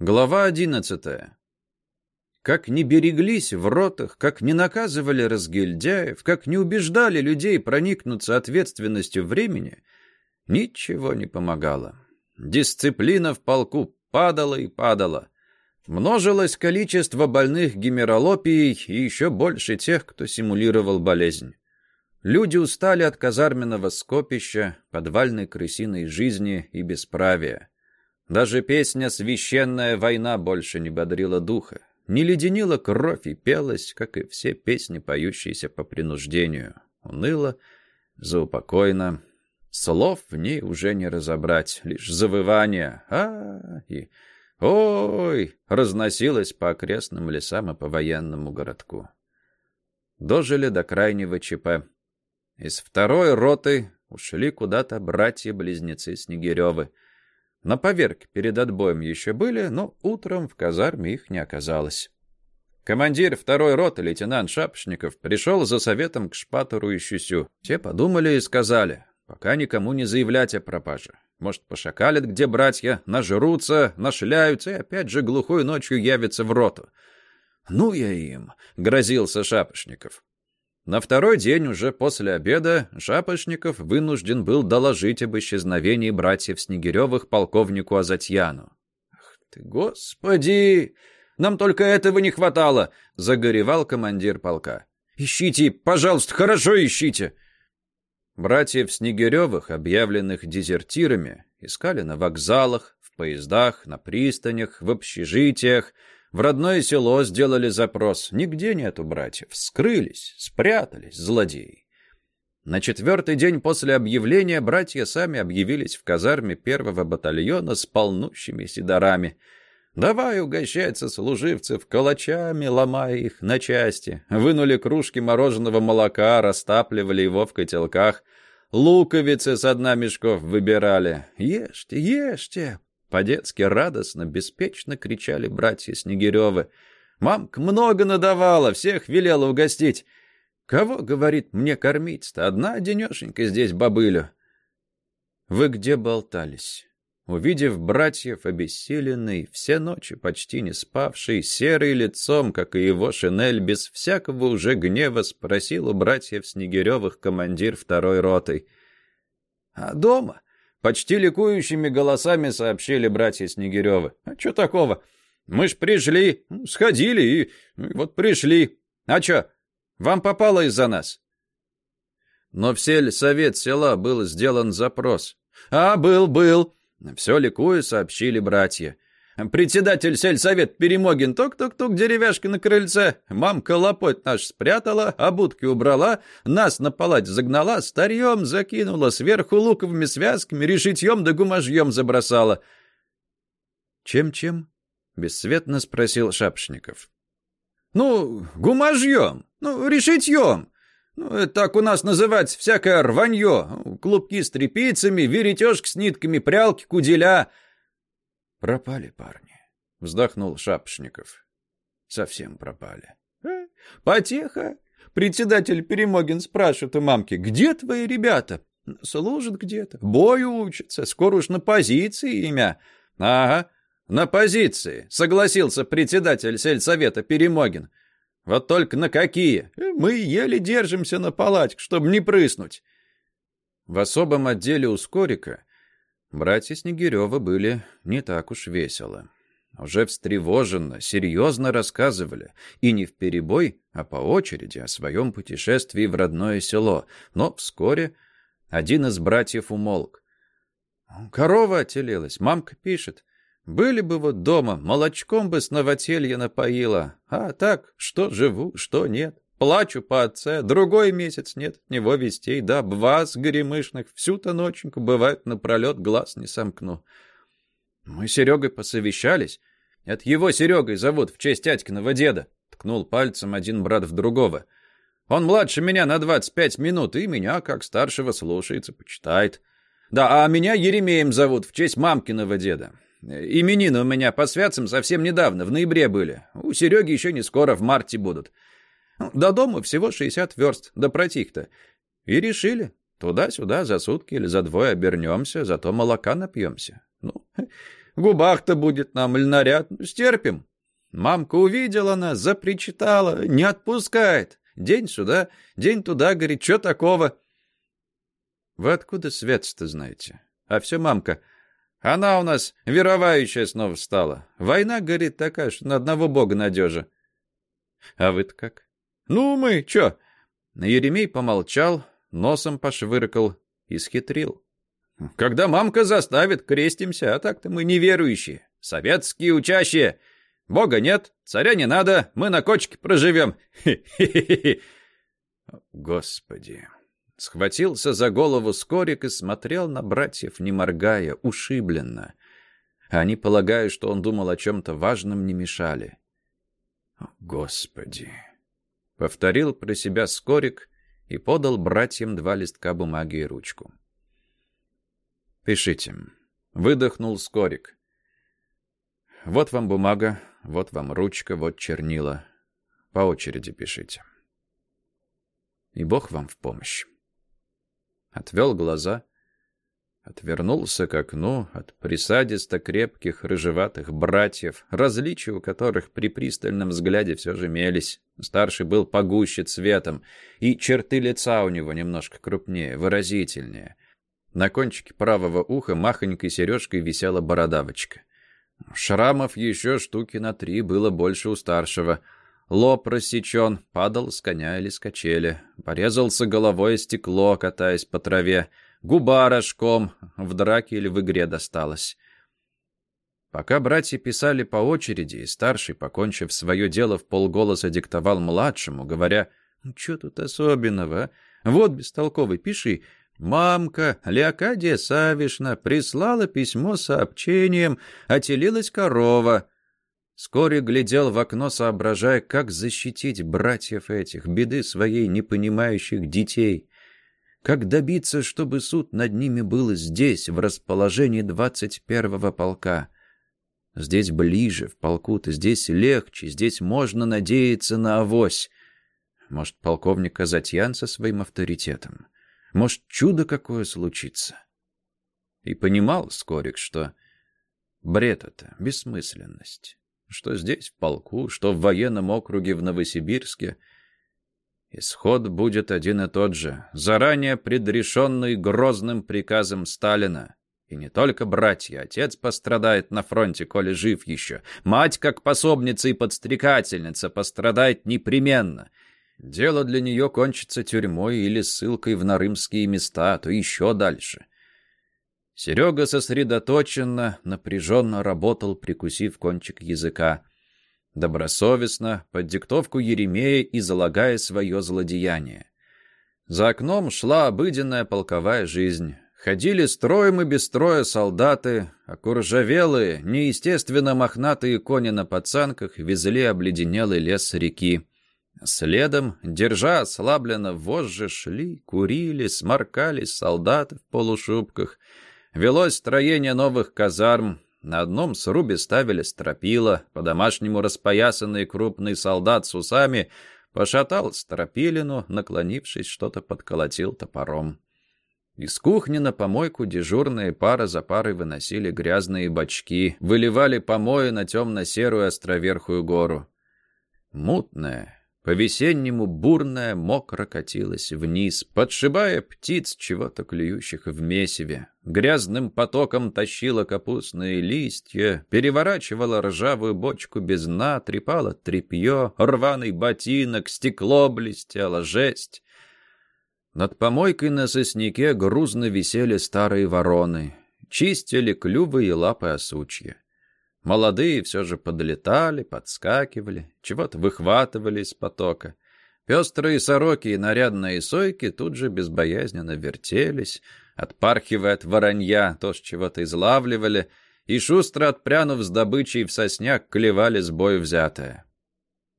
Глава одиннадцатая. Как не береглись в ротах, как не наказывали разгильдяев, как не убеждали людей проникнуться ответственностью времени, ничего не помогало. Дисциплина в полку падала и падала. Множилось количество больных гемералопией и еще больше тех, кто симулировал болезнь. Люди устали от казарменного скопища, подвальной крысиной жизни и бесправия. Даже песня «Священная война» больше не бодрила духа, не леденила кровь и пелась, как и все песни, поющиеся по принуждению. Уныло, заупокойно. Слов в ней уже не разобрать, лишь завывание а и «Ой!» разносилось по окрестным лесам и по военному городку. Дожили до крайнего ЧП. Из второй роты ушли куда-то братья-близнецы Снегиревы — на поверке перед отбоем еще были, но утром в казарме их не оказалось. Командир второй роты, лейтенант Шапошников, пришел за советом к Шпатору и Щусю. Те подумали и сказали, пока никому не заявлять о пропаже. Может, пошакалят, где братья, нажрутся, нашляются и опять же глухой ночью явятся в роту. «Ну я им!» — грозился Шапошников. На второй день, уже после обеда, Шапошников вынужден был доложить об исчезновении братьев Снегиревых полковнику Азатьяну. «Ах ты, господи! Нам только этого не хватало!» — загоревал командир полка. «Ищите, пожалуйста, хорошо ищите!» Братьев Снегиревых, объявленных дезертирами, искали на вокзалах, в поездах, на пристанях, в общежитиях — в родное село сделали запрос. Нигде нету братьев. Скрылись, спрятались, злодеи. На четвертый день после объявления братья сами объявились в казарме первого батальона с полнущими сидорами. Давай угощаться служивцев калачами, ломая их на части. Вынули кружки мороженого молока, растапливали его в котелках. Луковицы с дна мешков выбирали. «Ешьте, ешьте!» По-детски радостно, беспечно кричали братья Снегиревы. «Мамка много надавала, всех велела угостить. Кого, говорит, мне кормить-то? Одна денешенька здесь бабылю». «Вы где болтались?» Увидев братьев, обессиленный, все ночи почти не спавший, серый лицом, как и его шинель, без всякого уже гнева спросил у братьев Снегиревых командир второй роты. «А дома?» Почти ликующими голосами сообщили братья Снегиревы. «А что такого? Мы ж пришли, сходили и вот пришли. А что, вам попало из-за нас?» Но в сельсовет села был сделан запрос. «А, был, был!» Все ликуя сообщили братья. Председатель сельсовет Перемогин тук-тук-тук деревяшка на крыльце. Мамка лопоть наш спрятала, обутки убрала, нас на палать загнала, старьем закинула, сверху луковыми связками, решитьем да гумажьем забросала. «Чем-чем?» — бесцветно спросил Шапшников. «Ну, гумажьем, ну, решитьем. Ну, это так у нас называть всякое рванье. Клубки с тряпицами, веретежки с нитками, прялки, куделя». Пропали парни, вздохнул Шапшников. Совсем пропали. Э, потеха. Председатель Перемогин спрашивает у мамки, где твои ребята? Служат где-то, бою учатся, скоро уж на позиции имя. Ага, на позиции, согласился председатель сельсовета Перемогин. Вот только на какие? Э, мы еле держимся на палатке, чтобы не прыснуть. В особом отделе у Скорика Братья Снегирёвы были не так уж весело. Уже встревоженно, серьезно рассказывали, и не в перебой, а по очереди о своем путешествии в родное село, но вскоре один из братьев умолк. «Корова отелилась, мамка пишет. Были бы вот дома, молочком бы с новотелья напоила, а так, что живу, что нет». Плачу по отце, другой месяц нет от него вестей, да бвас горемышных, всю-то ноченьку, бывает, напролет глаз не сомкну. Мы с Серегой посовещались. Это его Серегой зовут в честь Тятькиного деда, ткнул пальцем один брат в другого. Он младше меня на двадцать пять минут, и меня, как старшего, слушается, почитает. Да, а меня Еремеем зовут в честь мамкиного деда. Именины у меня по святцам совсем недавно, в ноябре были. У Сереги еще не скоро, в марте будут. До дома всего 60 верст, да протих-то. И решили, туда-сюда за сутки или за двое обернемся, зато молока напьемся. Ну, губах-то будет нам льнаряд, стерпим. Мамка увидела нас, запричитала, не отпускает. День сюда, день туда, говорит, что такого? Вы откуда свет-то знаете? А все мамка. Она у нас веровающая снова стала. Война, говорит, такая, что на одного бога надежа. А вы-то как? Ну, мы, чё? Еремей помолчал, носом пошвыркал и схитрил. Когда мамка заставит, крестимся, а так-то мы неверующие. Советские учащие. Бога нет, царя не надо, мы на кочке проживем. Господи. Схватился за голову Скорик и смотрел на братьев, не моргая, ушибленно. Они, полагая, что он думал о чем-то важном, не мешали. Господи. Повторил про себя Скорик и подал братьям два листка бумаги и ручку. «Пишите». Выдохнул Скорик. «Вот вам бумага, вот вам ручка, вот чернила. По очереди пишите. И Бог вам в помощь. Отвел глаза, отвернулся к окну от присадисто крепких рыжеватых братьев, различия у которых при пристальном взгляде все же имелись. Старший был погуще цветом, и черты лица у него немножко крупнее, выразительнее. На кончике правого уха махонькой сережкой висела бородавочка. Шрамов еще штуки на три было больше у старшего. Лоб рассечен, падал с коня или с качели. Порезался головой стекло, катаясь по траве. Губа рожком, в драке или в игре досталась. Пока братья писали по очереди, и старший, покончив свое дело, в полголоса диктовал младшему, говоря, «Ну, «Что тут особенного, а? Вот, бестолковый, пиши, Мамка Леокадия Савишна прислала письмо с сообщением «Отелилась корова». Вскоре глядел в окно, соображая, как защитить братьев этих, беды своей непонимающих детей. Как добиться, чтобы суд над ними был здесь, в расположении двадцать первого полка. Здесь ближе, в полку-то, здесь легче, здесь можно надеяться на авось. Может, полковник Казатьян со своим авторитетом. Может, чудо какое случится. И понимал Скорик, что бред это, бессмысленность. Что здесь, в полку, что в военном округе в Новосибирске, исход будет один и тот же, заранее предрешенный грозным приказом Сталина. И не только братья, отец пострадает на фронте, коли жив еще. Мать, как пособница и подстрекательница, пострадает непременно — Дело для нее кончится тюрьмой или ссылкой в нарымские места, а то еще дальше. Серега сосредоточенно, напряженно работал, прикусив кончик языка. Добросовестно, под диктовку Еремея и залагая свое злодеяние. За окном шла обыденная полковая жизнь. Ходили строем и без строя солдаты, окуржавелые, неестественно мохнатые кони на подсанках везли обледенелый лес реки. Следом, держа ослабленно вожжи, шли, курили, сморкались солдаты в полушубках. Велось строение новых казарм. На одном срубе ставили стропила, по-домашнему распоясанный крупный солдат с усами пошатал стропилину, наклонившись, что-то подколотил топором. Из кухни на помойку дежурные пара за парой выносили грязные бачки, выливали помои на темно-серую островерхую гору. Мутная, по-весеннему бурная мокро катилась вниз, подшибая птиц, чего-то клюющих в месиве. Грязным потоком тащила капустные листья, переворачивала ржавую бочку без дна, трепала тряпье, рваный ботинок, стекло блестело, жесть. Над помойкой на сосняке грузно висели старые вороны, чистили клювы и лапы осучья. Молодые все же подлетали, подскакивали, чего-то выхватывали из потока. Пестрые сороки и нарядные сойки тут же безбоязненно вертелись, отпархивая от воронья, тоже чего-то излавливали, и шустро отпрянув с добычей в сосняк, клевали с бою взятое.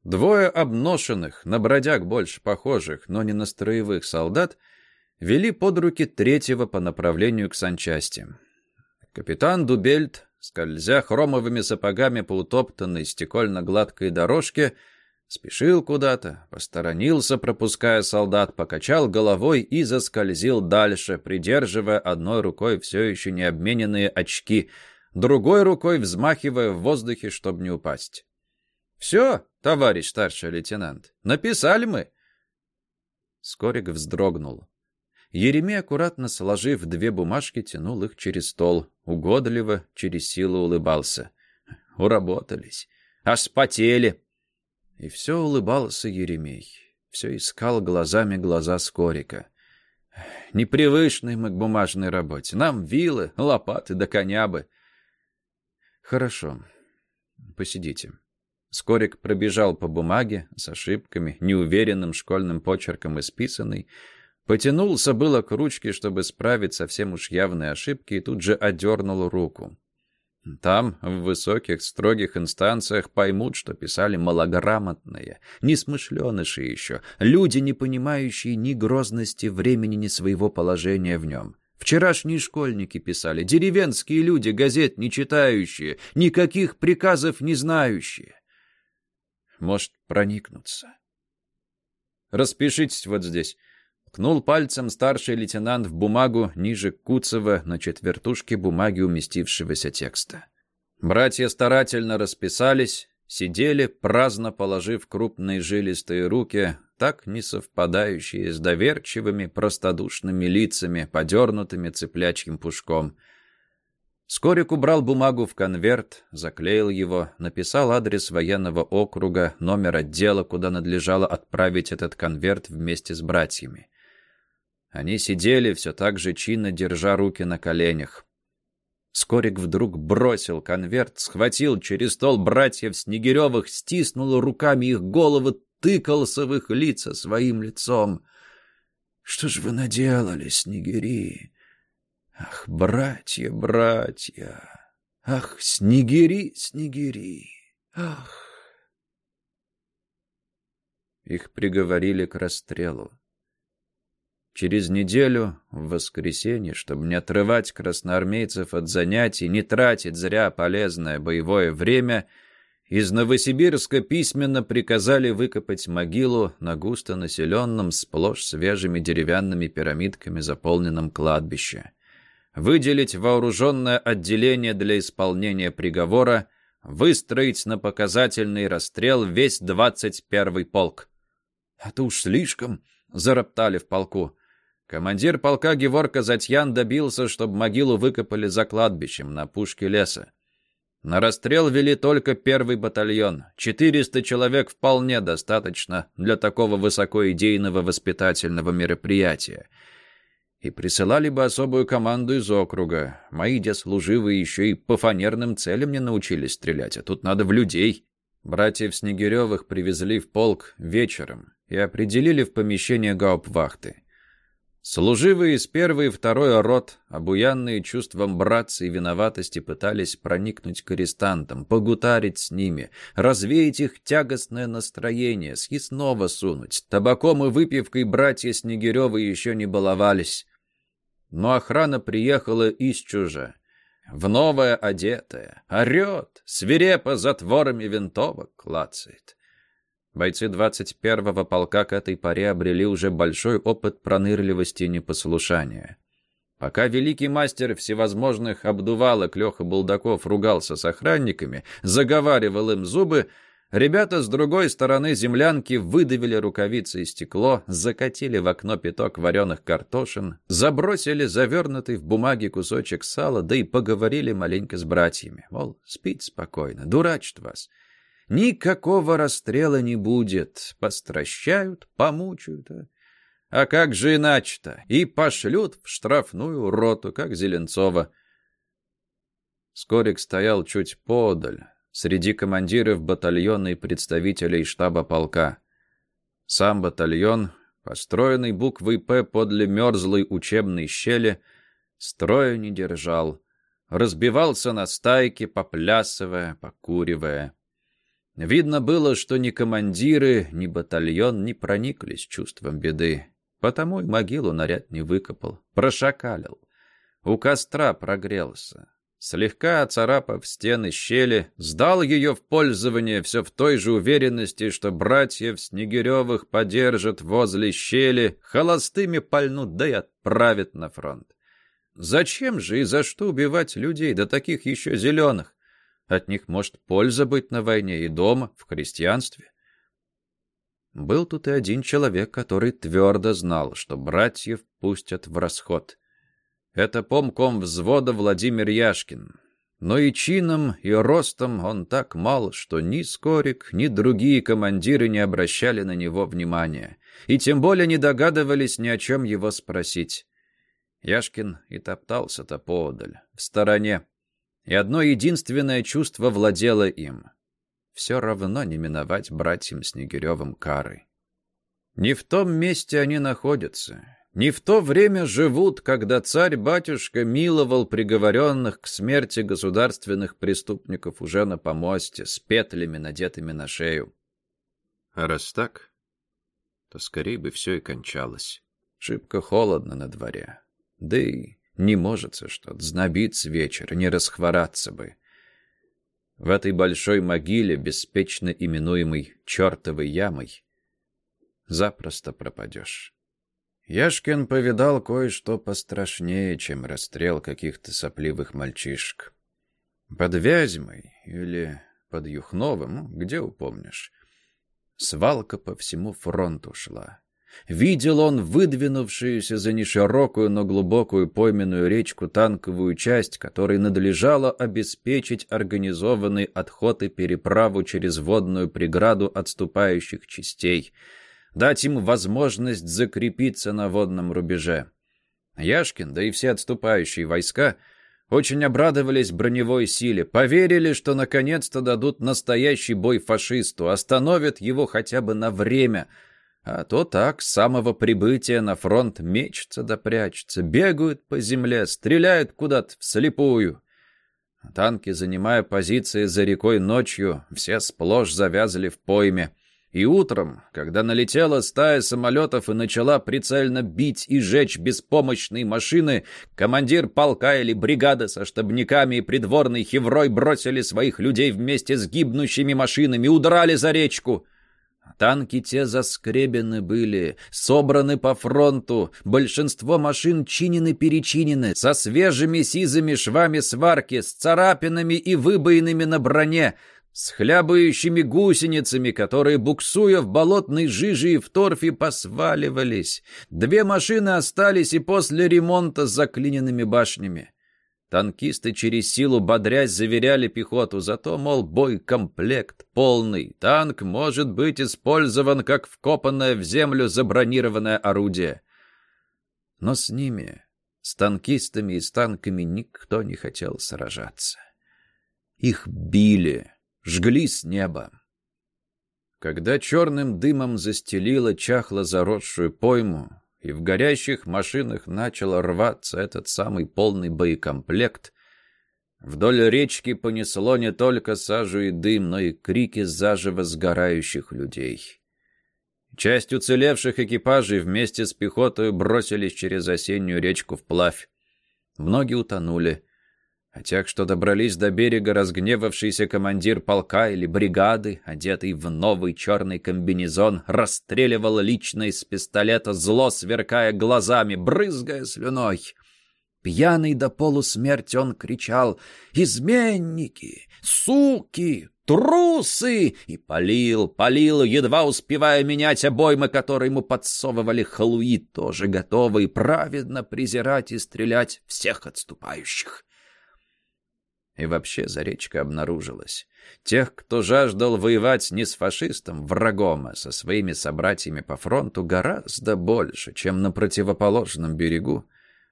Двое обношенных, на бродяг больше похожих, но не на строевых солдат, вели под руки третьего по направлению к санчасти. Капитан Дубельт скользя хромовыми сапогами по утоптанной стекольно-гладкой дорожке, спешил куда-то, посторонился, пропуская солдат, покачал головой и заскользил дальше, придерживая одной рукой все еще не обмененные очки, другой рукой взмахивая в воздухе, чтобы не упасть. «Все, товарищ старший лейтенант, написали мы». Скорик вздрогнул. Еремей, аккуратно сложив две бумажки, тянул их через стол, угодливо, через силу улыбался. Уработались. Аж спотели. И все улыбался Еремей. Все искал глазами глаза Скорика. Непривычны мы к бумажной работе. Нам вилы, лопаты да коня бы. Хорошо. Посидите. Скорик пробежал по бумаге с ошибками, неуверенным школьным почерком исписанный, потянулся было к ручке, чтобы справить совсем уж явные ошибки, и тут же одернул руку. Там, в высоких, строгих инстанциях, поймут, что писали малограмотные, несмышленыши еще, люди, не понимающие ни грозности времени, ни своего положения в нем. Вчерашние школьники писали, деревенские люди, газет не читающие, никаких приказов не знающие. Может, проникнуться. Распишитесь вот здесь. Ткнул пальцем старший лейтенант в бумагу ниже Куцева на четвертушке бумаги уместившегося текста. Братья старательно расписались, сидели, праздно положив крупные жилистые руки, так не совпадающие с доверчивыми, простодушными лицами, подернутыми цыплячьим пушком. Скорик убрал бумагу в конверт, заклеил его, написал адрес военного округа, номер отдела, куда надлежало отправить этот конверт вместе с братьями. Они сидели, все так же чинно держа руки на коленях. Скорик вдруг бросил конверт, схватил через стол братьев Снегиревых, стиснул руками их головы, тыкался в их лица своим лицом. «Что ж вы наделали, Снегири? Ах, братья, братья! Ах, Снегири, Снегири! Ах!» Их приговорили к расстрелу. Через неделю, в воскресенье, чтобы не отрывать красноармейцев от занятий, не тратить зря полезное боевое время, из Новосибирска письменно приказали выкопать могилу на густонаселенном, сплошь свежими деревянными пирамидками заполненном кладбище. Выделить вооруженное отделение для исполнения приговора, выстроить на показательный расстрел весь 21-й полк. «Это уж слишком», — зароптали в полку. Командир полка Геворг Казатьян добился, чтобы могилу выкопали за кладбищем на пушке леса. На расстрел вели только первый батальон. 400 человек вполне достаточно для такого высокоидейного воспитательного мероприятия. И присылали бы особую команду из округа. Мои деслуживые еще и по фанерным целям не научились стрелять, а тут надо в людей. Братьев Снегиревых привезли в полк вечером и определили в помещение гауптвахты. Служивые из первой и второй рот, обуянные чувством братца и виноватости, пытались проникнуть к арестантам, погутарить с ними, развеять их тягостное настроение, съестного сунуть. Табаком и выпивкой братья Снегиревы еще не баловались. Но охрана приехала из чужа. В новое одетая, орет, свирепо затворами винтовок клацает. Бойцы 21-го полка к этой поре обрели уже большой опыт пронырливости и непослушания. Пока великий мастер всевозможных обдувалок Леха Булдаков ругался с охранниками, заговаривал им зубы, ребята с другой стороны землянки выдавили рукавицы и стекло, закатили в окно пяток вареных картошин, забросили завернутый в бумаге кусочек сала, да и поговорили маленько с братьями. Мол, спите спокойно, дурачит вас. Никакого расстрела не будет. Постращают, помучают. А, а как же иначе-то? И пошлют в штрафную роту, как Зеленцова. Скорик стоял чуть подаль, среди командиров батальона и представителей штаба полка. Сам батальон, построенный буквой «П» подле мерзлой учебной щели, строя не держал. Разбивался на стайки, поплясывая, покуривая. Видно было, что ни командиры, ни батальон не прониклись чувством беды. Потому и могилу наряд не выкопал, прошакалил. У костра прогрелся. Слегка оцарапав стены щели, сдал ее в пользование все в той же уверенности, что братьев Снегиревых подержат возле щели, холостыми пальнут, да и отправят на фронт. Зачем же и за что убивать людей, да таких еще зеленых? От них может польза быть на войне и дома, в христианстве. Был тут и один человек, который твердо знал, что братьев пустят в расход. Это помком взвода Владимир Яшкин. Но и чином, и ростом он так мал, что ни Скорик, ни другие командиры не обращали на него внимания, и тем более не догадывались ни о чем его спросить. Яшкин и топтался-то поодаль, в стороне, и одно единственное чувство владело им. Все равно не миновать братьям Снегиревым кары. Не в том месте они находятся, не в то время живут, когда царь-батюшка миловал приговоренных к смерти государственных преступников уже на помосте, с петлями, надетыми на шею. А раз так, то скорее бы все и кончалось. Шибко холодно на дворе. Да и не может что-то, знобиться вечер, не расхвораться бы. В этой большой могиле, беспечно именуемой «чертовой ямой», запросто пропадешь. Яшкин повидал кое-что пострашнее, чем расстрел каких-то сопливых мальчишек. Под Вязьмой или под Юхновым, где упомнишь, свалка по всему фронту шла. Видел он выдвинувшуюся за неширокую, но глубокую пойменную речку танковую часть, которой надлежало обеспечить организованный отход и переправу через водную преграду отступающих частей — дать им возможность закрепиться на водном рубеже. Яшкин, да и все отступающие войска очень обрадовались броневой силе, поверили, что наконец-то дадут настоящий бой фашисту, остановят его хотя бы на время, а то так с самого прибытия на фронт мечется да прячется, бегают по земле, стреляют куда-то вслепую. Танки, занимая позиции за рекой ночью, все сплошь завязали в пойме. И утром, когда налетела стая самолетов и начала прицельно бить и жечь беспомощные машины, командир полка или бригада со штабниками и придворной хеврой бросили своих людей вместе с гибнущими машинами, удрали за речку. Танки те заскребены были, собраны по фронту, большинство машин чинены-перечинены, со свежими сизыми швами сварки, с царапинами и выбоинами на броне — с хлябающими гусеницами, которые, буксуя в болотной жиже и в торфе, посваливались. Две машины остались и после ремонта с заклиненными башнями. Танкисты через силу бодрясь заверяли пехоту, зато, мол, бой-комплект полный. Танк может быть использован как вкопанное в землю забронированное орудие. Но с ними, с танкистами и с танками никто не хотел сражаться. Их били жгли с неба. Когда черным дымом застелило чахло заросшую пойму, и в горящих машинах начал рваться этот самый полный боекомплект, вдоль речки понесло не только сажу и дым, но и крики заживо сгорающих людей. Часть уцелевших экипажей вместе с пехотой бросились через осеннюю речку вплавь. Многие утонули, а тех, что добрались до берега, разгневавшийся командир полка или бригады, одетый в новый черный комбинезон, расстреливал лично из пистолета, зло сверкая глазами, брызгая слюной. Пьяный до полусмерти он кричал «Изменники! Суки! Трусы!» и палил, палил, едва успевая менять обоймы, которые ему подсовывали халуи, тоже готовые праведно презирать и стрелять всех отступающих. И вообще Заречка обнаружилась. Тех, кто жаждал воевать не с фашистом, врагом, а со своими собратьями по фронту, гораздо больше, чем на противоположном берегу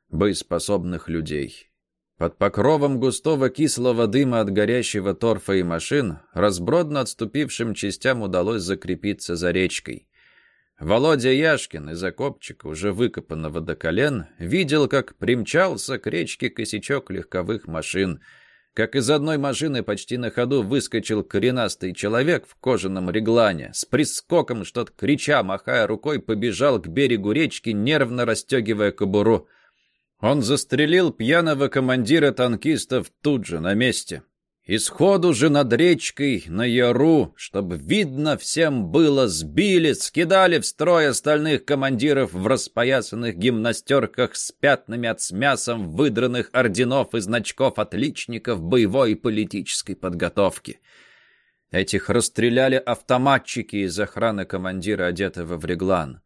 боеспособных людей. Под покровом густого кислого дыма от горящего торфа и машин разбродно отступившим частям удалось закрепиться за речкой. Володя Яшкин из окопчика, уже выкопанного до колен, видел, как примчался к речке косячок легковых машин — как из одной машины почти на ходу выскочил коренастый человек в кожаном реглане, с прискоком, что-то крича, махая рукой, побежал к берегу речки, нервно расстегивая кобуру. Он застрелил пьяного командира танкистов тут же, на месте. Исходу же над речкой на Яру, чтобы видно всем было, сбили, скидали в строй остальных командиров в распоясанных гимнастерках с пятнами от с мясом выдранных орденов и значков отличников боевой и политической подготовки. Этих расстреляли автоматчики из охраны командира, одетого в реглан.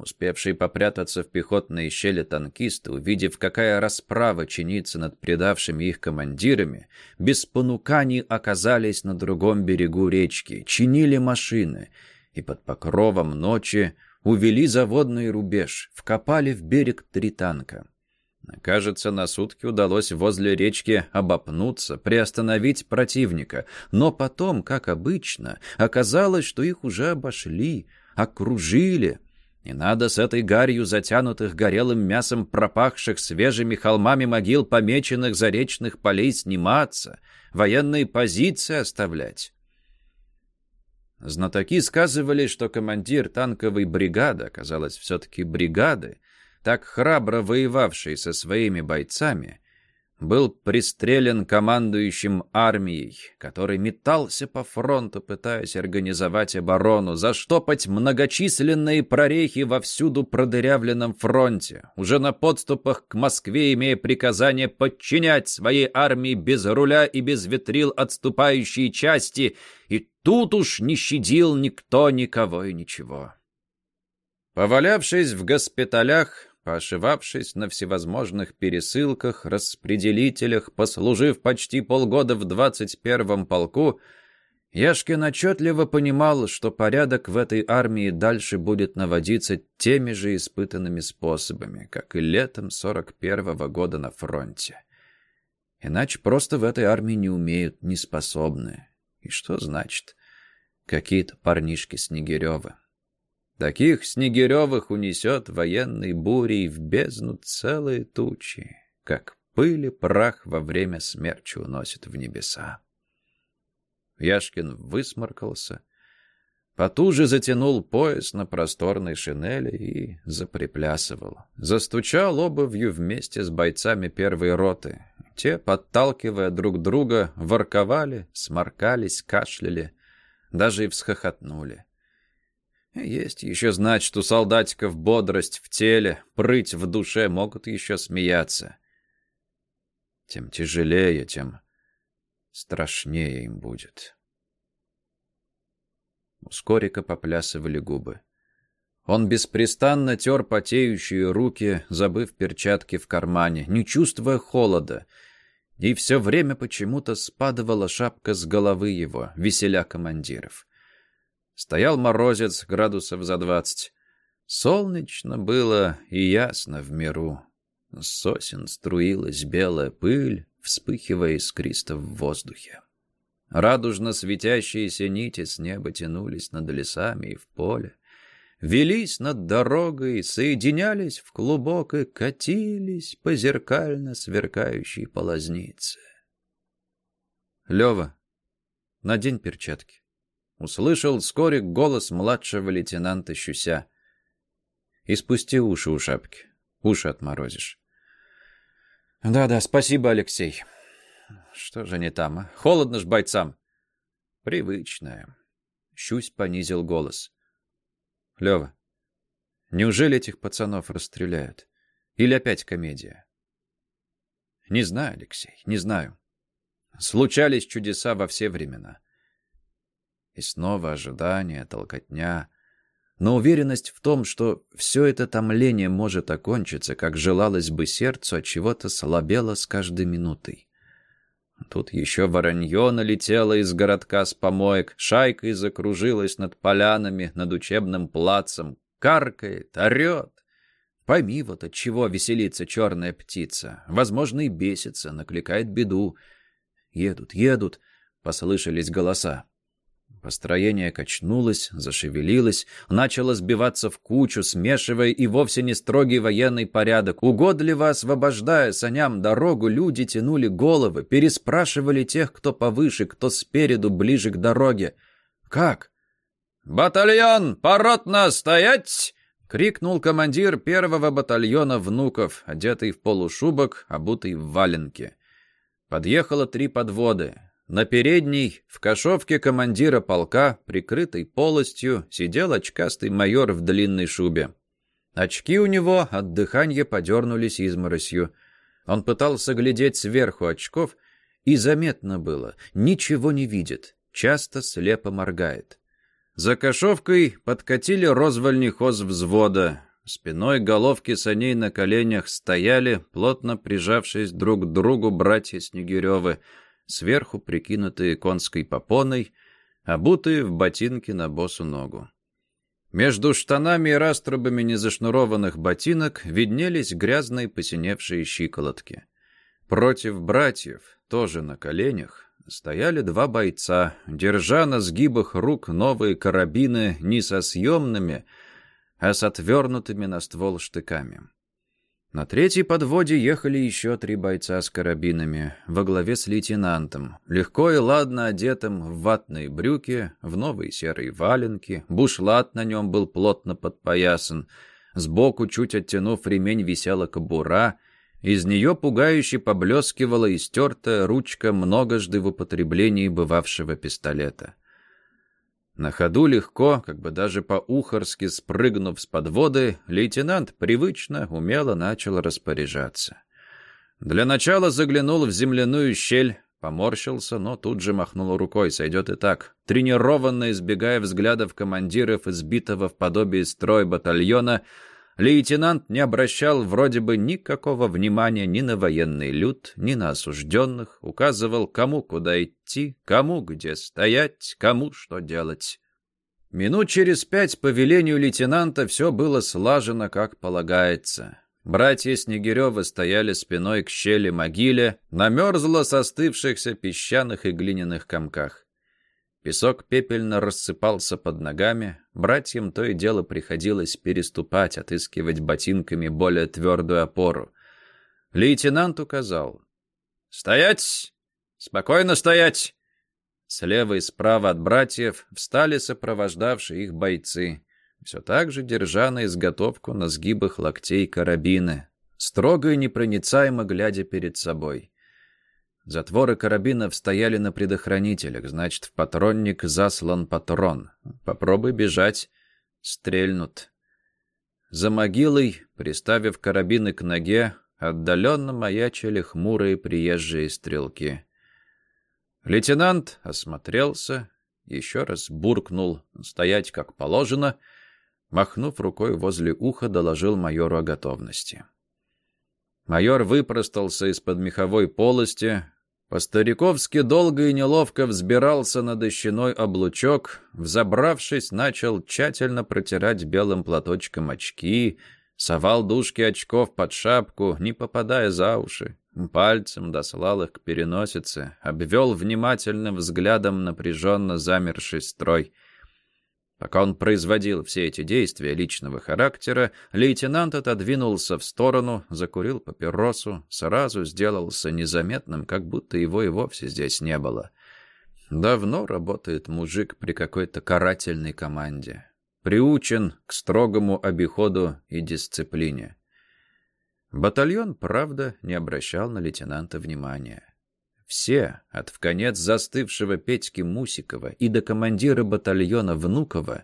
Успевшие попрятаться в пехотные щели танкисты, увидев, какая расправа чинится над предавшими их командирами, без понуканий оказались на другом берегу речки, чинили машины и под покровом ночи увели заводный рубеж, вкопали в берег три танка. Кажется, на сутки удалось возле речки обопнуться, приостановить противника, но потом, как обычно, оказалось, что их уже обошли, окружили — и надо с этой гарью затянутых горелым мясом пропахших свежими холмами могил помеченных заречных полей сниматься, военные позиции оставлять. Знатоки сказывали, что командир танковой бригады, оказалось все-таки бригады, так храбро воевавший со своими бойцами, был пристрелен командующим армией, который метался по фронту, пытаясь организовать оборону, заштопать многочисленные прорехи во всюду продырявленном фронте, уже на подступах к Москве имея приказание подчинять своей армии без руля и без ветрил отступающие части, и тут уж не щадил никто никого и ничего. Повалявшись в госпиталях, поошивавшись на всевозможных пересылках, распределителях, послужив почти полгода в двадцать первом полку, Яшкин отчетливо понимал, что порядок в этой армии дальше будет наводиться теми же испытанными способами, как и летом сорок первого года на фронте. Иначе просто в этой армии не умеют, не способны. И что значит? Какие-то парнишки Снегирева. Таких Снегиревых унесет военной бурей в бездну целые тучи, как пыль и прах во время смерчи уносит в небеса. Яшкин высморкался, потуже затянул пояс на просторной шинели и заприплясывал. Застучал обувью вместе с бойцами первой роты. Те, подталкивая друг друга, ворковали, сморкались, кашляли, даже и всхохотнули. Есть еще знать, что солдатиков бодрость в теле, прыть в душе могут еще смеяться. Тем тяжелее, тем страшнее им будет. У Скорика поплясывали губы. Он беспрестанно тер потеющие руки, забыв перчатки в кармане, не чувствуя холода, и все время почему-то спадывала шапка с головы его, веселя командиров. Стоял морозец градусов за двадцать. Солнечно было и ясно в миру. С сосен струилась белая пыль, вспыхивая искристо в воздухе. Радужно светящиеся нити с неба тянулись над лесами и в поле, велись над дорогой, соединялись в клубок и катились по зеркально сверкающей полознице. «Лева, надень перчатки». Услышал вскоре голос младшего лейтенанта Щуся. «И спусти уши у шапки. Уши отморозишь». «Да-да, спасибо, Алексей. Что же не там, а? Холодно ж бойцам». «Привычное». Щусь понизил голос. «Лева, неужели этих пацанов расстреляют? Или опять комедия?» «Не знаю, Алексей, не знаю. Случались чудеса во все времена». И снова ожидание, толкотня. Но уверенность в том, что все это томление может окончиться, как желалось бы сердцу, от чего-то слабело с каждой минутой. Тут еще воронье налетело из городка с помоек, шайкой закружилась над полянами, над учебным плацем, каркает, орет. Пойми вот от чего веселится черная птица. Возможно, и бесится, накликает беду. Едут, едут, послышались голоса. Построение качнулось, зашевелилось, начало сбиваться в кучу, смешивая и вовсе не строгий военный порядок. Угодливо освобождая саням дорогу, люди тянули головы, переспрашивали тех, кто повыше, кто спереду, ближе к дороге. «Как?» «Батальон! Поротно стоять!» — крикнул командир первого батальона внуков, одетый в полушубок, обутый в валенки. Подъехало три подводы. На передней, в кошовке командира полка, прикрытой полостью, сидел очкастый майор в длинной шубе. Очки у него от дыхания подернулись изморосью. Он пытался глядеть сверху очков, и заметно было, ничего не видит, часто слепо моргает. За кошовкой подкатили розвольни хоз взвода. Спиной головки саней на коленях стояли, плотно прижавшись друг к другу, братья Снегиревы — сверху прикинутые конской попоной, обутые в ботинки на босу ногу. Между штанами и раструбами незашнурованных ботинок виднелись грязные посиневшие щиколотки. Против братьев, тоже на коленях, стояли два бойца, держа на сгибах рук новые карабины не со съемными, а с отвернутыми на ствол штыками. На третьей подводе ехали еще три бойца с карабинами, во главе с лейтенантом, легко и ладно одетым в ватные брюки, в новые серые валенки, бушлат на нем был плотно подпоясан, сбоку, чуть оттянув ремень, висела кобура, из нее пугающе поблескивала истертая ручка многожды в употреблении бывавшего пистолета. На ходу легко, как бы даже по-ухарски спрыгнув с подводы, лейтенант привычно, умело начал распоряжаться. Для начала заглянул в земляную щель, поморщился, но тут же махнул рукой, сойдет и так. Тренированно избегая взглядов командиров избитого в подобии строй батальона, лейтенант не обращал вроде бы никакого внимания ни на военный люд, ни на осужденных, указывал, кому куда идти, кому где стоять, кому что делать. Минут через пять по велению лейтенанта все было слажено, как полагается. Братья Снегиревы стояли спиной к щели могиле, намерзло со остывшихся песчаных и глиняных комках. Песок пепельно рассыпался под ногами. Братьям то и дело приходилось переступать, отыскивать ботинками более твердую опору. Лейтенант указал. «Стоять! Спокойно стоять!» Слева и справа от братьев встали сопровождавшие их бойцы, все так же держа на изготовку на сгибах локтей карабины, строго и непроницаемо глядя перед собой. Затворы карабинов стояли на предохранителях, значит, в патронник заслан патрон. Попробуй бежать, стрельнут. За могилой, приставив карабины к ноге, отдаленно маячили хмурые приезжие стрелки. Лейтенант осмотрелся, еще раз буркнул «стоять как положено», махнув рукой возле уха, доложил майору о готовности. Майор выпростался из-под меховой полости, по-стариковски долго и неловко взбирался на дощаной облучок, взобравшись, начал тщательно протирать белым платочком очки, совал дужки очков под шапку, не попадая за уши, пальцем дослал их к переносице, обвел внимательным взглядом напряженно замерший строй — Пока он производил все эти действия личного характера, лейтенант отодвинулся в сторону, закурил папиросу, сразу сделался незаметным, как будто его и вовсе здесь не было. Давно работает мужик при какой-то карательной команде. Приучен к строгому обиходу и дисциплине. Батальон, правда, не обращал на лейтенанта внимания. Все, от вконец застывшего Петьки Мусикова и до командира батальона Внукова,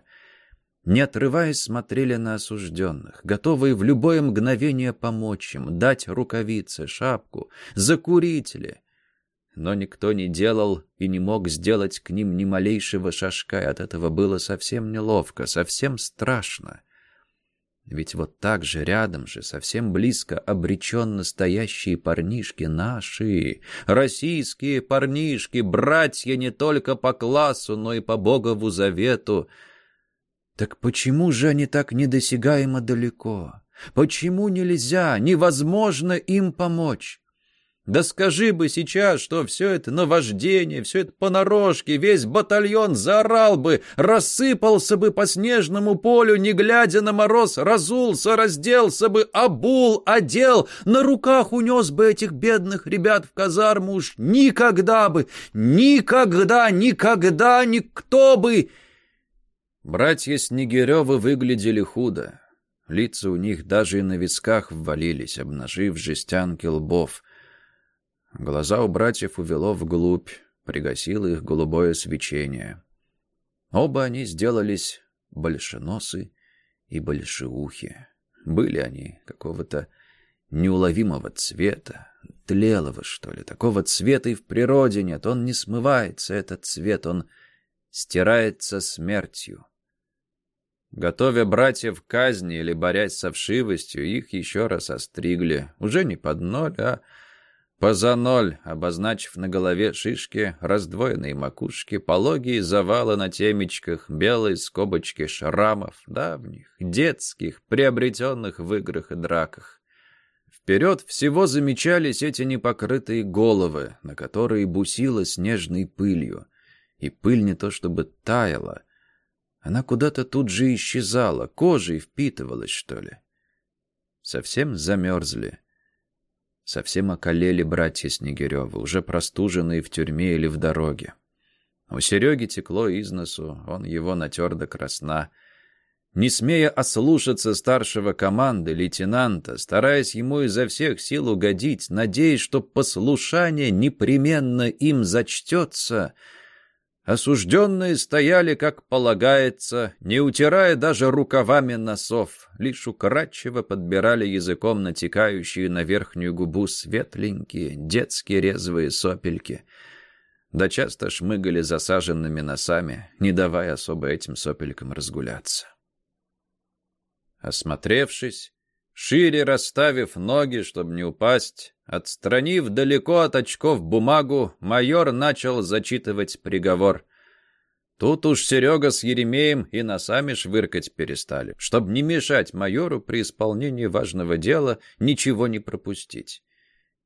не отрываясь, смотрели на осужденных, готовые в любое мгновение помочь им, дать рукавицы, шапку, закурить ли. Но никто не делал и не мог сделать к ним ни малейшего шажка, и от этого было совсем неловко, совсем страшно. Ведь вот так же рядом же, совсем близко, обречен настоящие парнишки наши, российские парнишки, братья не только по классу, но и по Богову завету. Так почему же они так недосягаемо далеко? Почему нельзя, невозможно им помочь? Да скажи бы сейчас, что все это наваждение, все это понарошке, весь батальон заорал бы, рассыпался бы по снежному полю, не глядя на мороз, разулся, разделся бы, обул, одел, на руках унес бы этих бедных ребят в казарму уж никогда бы, никогда, никогда никто бы... Братья Снегиревы выглядели худо. Лица у них даже и на висках ввалились, обнажив жестянки лбов. Глаза у братьев увело вглубь, пригасило их голубое свечение. Оба они сделались большеносы и большеухи. Были они какого-то неуловимого цвета, тлелого, что ли. Такого цвета и в природе нет. Он не смывается, этот цвет, он стирается смертью. Готовя братьев к казни или борясь со вшивостью, их еще раз остригли. Уже не под ноль, а поза ноль, обозначив на голове шишки, раздвоенные макушки, пологие завалы на темечках, белые скобочки шрамов, давних, детских, приобретенных в играх и драках. Вперед всего замечались эти непокрытые головы, на которые бусила снежной пылью. И пыль не то чтобы таяла, она куда-то тут же исчезала, кожей впитывалась, что ли. Совсем замерзли. Совсем околели братья Снегиревы, уже простуженные в тюрьме или в дороге. У Сереги текло из носу, он его натер до красна — не смея ослушаться старшего команды, лейтенанта, стараясь ему изо всех сил угодить, надеясь, что послушание непременно им зачтется, осужденные стояли, как полагается, не утирая даже рукавами носов, лишь украдчиво подбирали языком натекающие на верхнюю губу светленькие, детские резвые сопельки — да часто шмыгали засаженными носами, не давая особо этим сопелькам разгуляться. Осмотревшись, шире расставив ноги, чтобы не упасть, отстранив далеко от очков бумагу, майор начал зачитывать приговор. Тут уж Серега с Еремеем и носами швыркать перестали, чтобы не мешать майору при исполнении важного дела ничего не пропустить.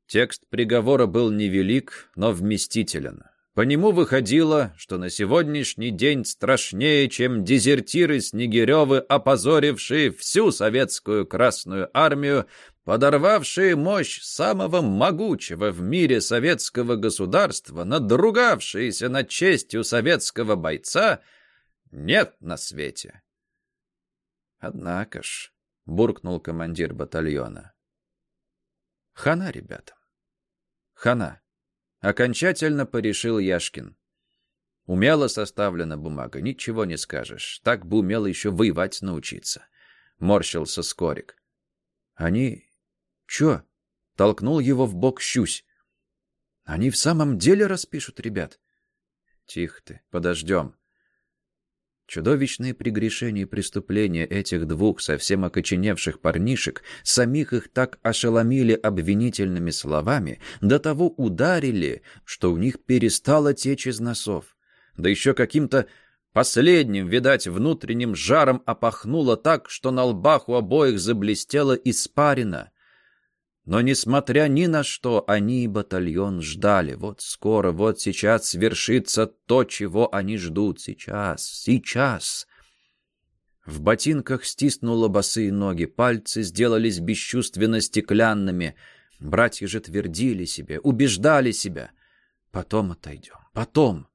Текст приговора был невелик, но вместителен. По нему выходило, что на сегодняшний день страшнее, чем дезертиры Снегиревы, опозорившие всю советскую Красную Армию, подорвавшие мощь самого могучего в мире советского государства, надругавшиеся над честью советского бойца, нет на свете. Однако ж, буркнул командир батальона. Хана, ребята. Хана. Окончательно порешил Яшкин. Умело составлена бумага, ничего не скажешь. Так бы умело еще воевать научиться. Морщился Скорик. Они... Чё? Толкнул его в бок щусь. Они в самом деле распишут ребят? Тихо ты, подождем. Чудовищные прегрешения и преступления этих двух совсем окоченевших парнишек самих их так ошеломили обвинительными словами, до того ударили, что у них перестало течь из носов. Да еще каким-то последним, видать, внутренним жаром опахнуло так, что на лбах у обоих заблестело испарина. Но, несмотря ни на что, они и батальон ждали. Вот скоро, вот сейчас свершится то, чего они ждут. Сейчас, сейчас. В ботинках стиснуло босые ноги, пальцы сделались бесчувственно стеклянными. Братья же твердили себе, убеждали себя. Потом отойдем, потом.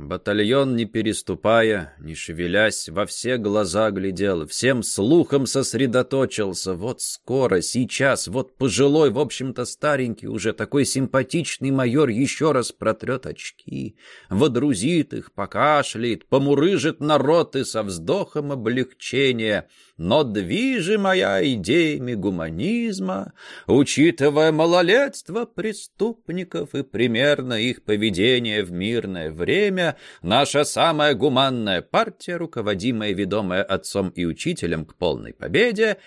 Батальон, не переступая, не шевелясь, во все глаза глядел, всем слухом сосредоточился. Вот скоро, сейчас, вот пожилой, в общем-то старенький, уже такой симпатичный майор еще раз протрет очки, водрузит их, покашляет, помурыжит народ и со вздохом облегчения — но движимая идеями гуманизма, учитывая малолетство преступников и примерно их поведение в мирное время, наша самая гуманная партия, руководимая и ведомая отцом и учителем к полной победе,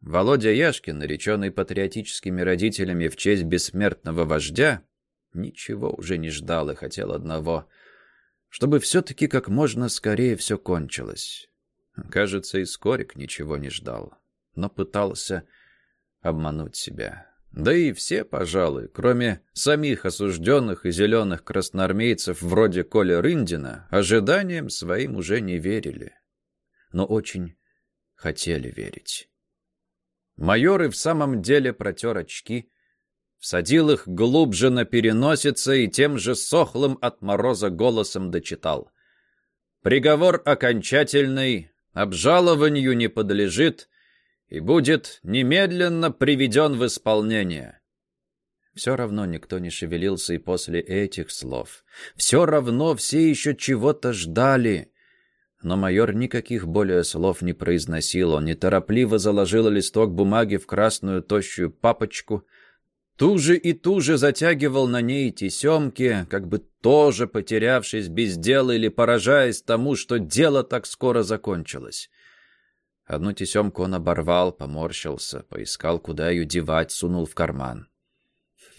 Володя Яшкин, нареченный патриотическими родителями в честь бессмертного вождя, ничего уже не ждал и хотел одного — чтобы все-таки как можно скорее все кончилось. Кажется, и Скорик ничего не ждал, но пытался обмануть себя. Да и все, пожалуй, кроме самих осужденных и зеленых красноармейцев вроде Коли Рындина, ожиданиям своим уже не верили. Но очень хотели верить. Майор и в самом деле протер очки, всадил их глубже на переносице и тем же сохлым от мороза голосом дочитал. «Приговор окончательный, обжалованию не подлежит и будет немедленно приведен в исполнение. Все равно никто не шевелился и после этих слов. Все равно все еще чего-то ждали. Но майор никаких более слов не произносил. Он неторопливо заложил листок бумаги в красную тощую папочку, туже и туже затягивал на ней тесемки, как бы тоже потерявшись без дела или поражаясь тому, что дело так скоро закончилось. Одну тесемку он оборвал, поморщился, поискал, куда ее девать, сунул в карман.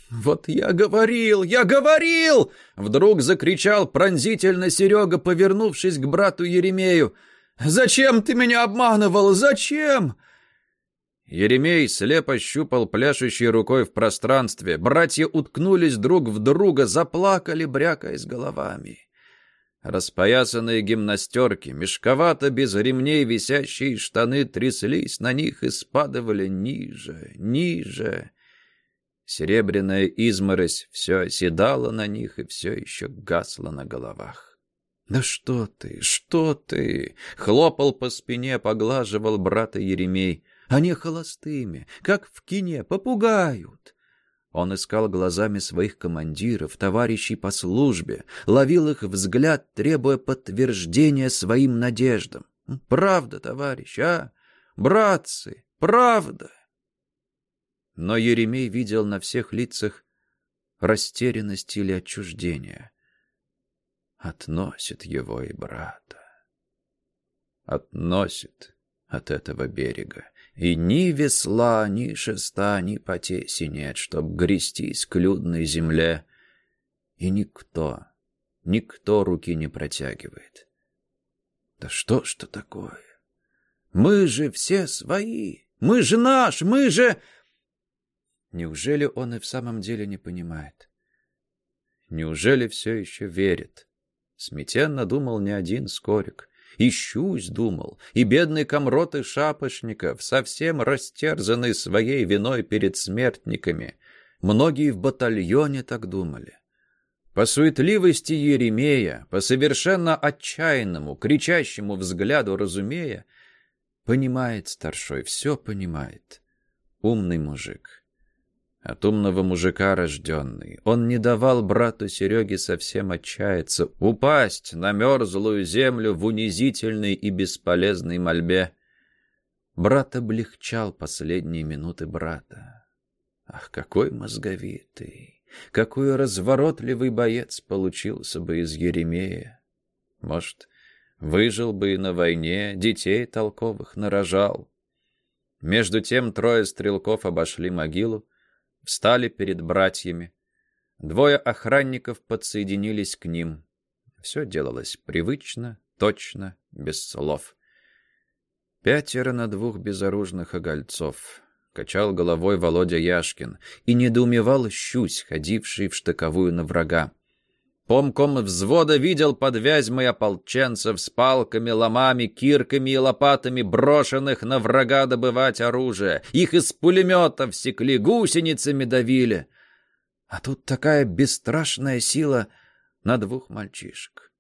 «Вот я говорил, я говорил!» Вдруг закричал пронзительно Серега, повернувшись к брату Еремею. «Зачем ты меня обманывал? Зачем?» Еремей слепо щупал пляшущей рукой в пространстве. Братья уткнулись друг в друга, заплакали, брякаясь головами. Распоясанные гимнастерки, мешковато без ремней висящие штаны тряслись на них и спадывали ниже, ниже. Серебряная изморозь все оседала на них и все еще гасла на головах. «Да что ты, что ты!» — хлопал по спине, поглаживал брата Еремей. «Они холостыми, как в кине, попугают!» Он искал глазами своих командиров, товарищей по службе, ловил их взгляд, требуя подтверждения своим надеждам. «Правда, товарищ, а? Братцы, правда!» но Еремей видел на всех лицах растерянность или отчуждение. Относит его и брата. Относит от этого берега. И ни весла, ни шеста, ни потеси нет, чтоб грестись к людной земле. И никто, никто руки не протягивает. Да что ж это такое? Мы же все свои, мы же наш, мы же... Неужели он и в самом деле не понимает? Неужели все еще верит? Смятенно думал не один скорик. Ищусь, думал, и бедный комрот и шапошников, совсем растерзанный своей виной перед смертниками. Многие в батальоне так думали. По суетливости Еремея, по совершенно отчаянному, кричащему взгляду разумея, понимает старшой, все понимает. Умный мужик. От умного мужика рожденный. Он не давал брату Сереге совсем отчаяться, упасть на мерзлую землю в унизительной и бесполезной мольбе. Брат облегчал последние минуты брата. Ах, какой мозговитый, какой разворотливый боец получился бы из Еремея. Может, выжил бы и на войне, детей толковых нарожал. Между тем трое стрелков обошли могилу, встали перед братьями. Двое охранников подсоединились к ним. Все делалось привычно, точно, без слов. Пятеро на двух безоружных огольцов. Качал головой Володя Яшкин и недоумевал щусь, ходивший в штыковую на врага. Помком взвода видел под Вязьмой ополченцев с палками, ломами, кирками и лопатами, брошенных на врага добывать оружие. Их из пулеметов секли, гусеницами давили. А тут такая бесстрашная сила на двух мальчишек.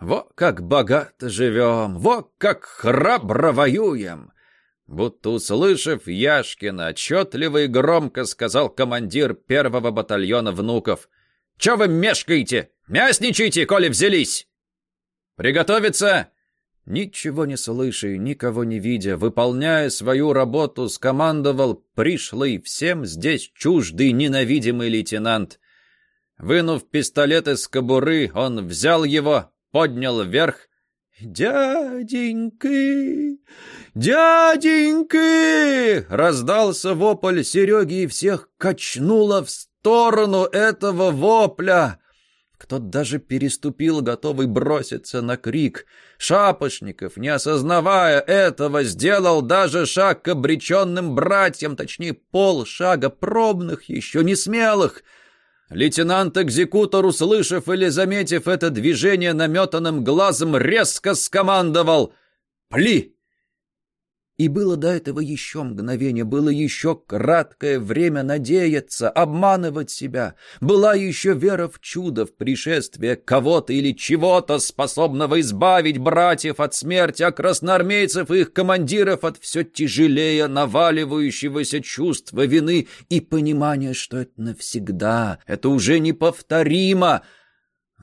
Во как богато живем, во как храбро воюем! Будто услышав Яшкина, отчетливо и громко сказал командир первого батальона внуков — Че вы мешкаете? Мясничайте, коли взялись!» «Приготовиться!» Ничего не слыша и никого не видя, выполняя свою работу, скомандовал пришлый всем здесь чуждый ненавидимый лейтенант. Вынув пистолет из кобуры, он взял его, поднял вверх. «Дяденька! Дяденька!» Раздался вопль Сереги и всех качнуло в сторону этого вопля. Кто-то даже переступил, готовый броситься на крик. Шапошников, не осознавая этого, сделал даже шаг к обреченным братьям, точнее, полшага пробных, еще не смелых. Лейтенант-экзекутор, услышав или заметив это движение наметанным глазом, резко скомандовал «Пли!» И было до этого еще мгновение, было еще краткое время надеяться, обманывать себя. Была еще вера в чудо, в пришествие кого-то или чего-то, способного избавить братьев от смерти, а красноармейцев и их командиров от все тяжелее наваливающегося чувства вины и понимания, что это навсегда, это уже неповторимо —